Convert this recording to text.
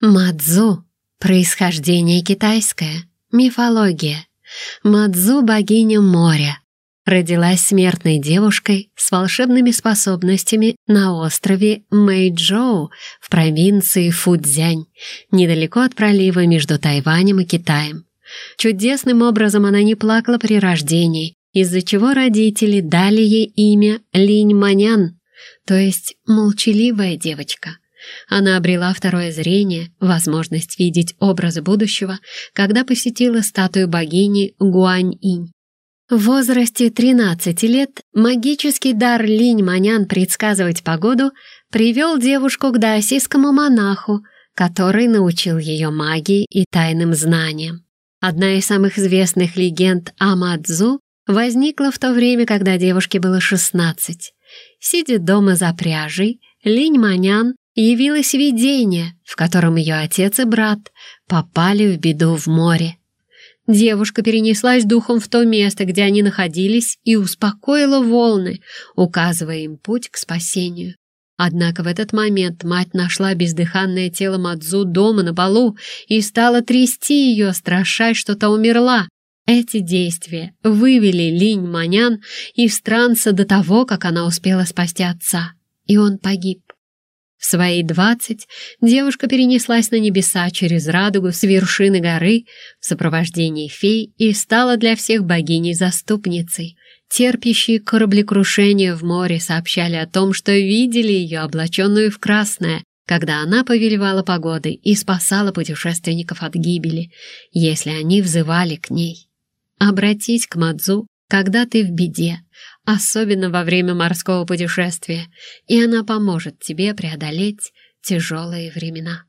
Мадзу – происхождение китайское, мифология. Мадзу – богиня моря. Родилась смертной девушкой с волшебными способностями на острове Мэйчжоу в провинции Фудзянь, недалеко от пролива между Тайванем и Китаем. Чудесным образом она не плакала при рождении, из-за чего родители дали ей имя Линь Манян, то есть молчаливая девочка. Она обрела второе зрение, возможность видеть образы будущего, когда посетила статую богини Гуань-инь. В возрасте 13 лет магический дар Линь Манян предсказывать погоду привел девушку к даосийскому монаху, который научил ее магии и тайным знаниям. Одна из самых известных легенд о возникла в то время, когда девушке было 16. Сидя дома за пряжей, Линь Манян явилось видение, в котором ее отец и брат попали в беду в море. Девушка перенеслась духом в то место, где они находились, и успокоила волны, указывая им путь к спасению. Однако в этот момент мать нашла бездыханное тело Мадзу дома на полу и стала трясти ее, страшась, что та умерла. Эти действия вывели Линь Манян из транса до того, как она успела спасти отца, и он погиб. В свои двадцать девушка перенеслась на небеса через радугу с вершины горы в сопровождении фей и стала для всех богиней-заступницей. Терпящие кораблекрушение в море сообщали о том, что видели ее облаченную в красное, когда она повелевала погодой и спасала путешественников от гибели, если они взывали к ней. Обратись к Мадзу, когда ты в беде, особенно во время морского путешествия, и она поможет тебе преодолеть тяжелые времена.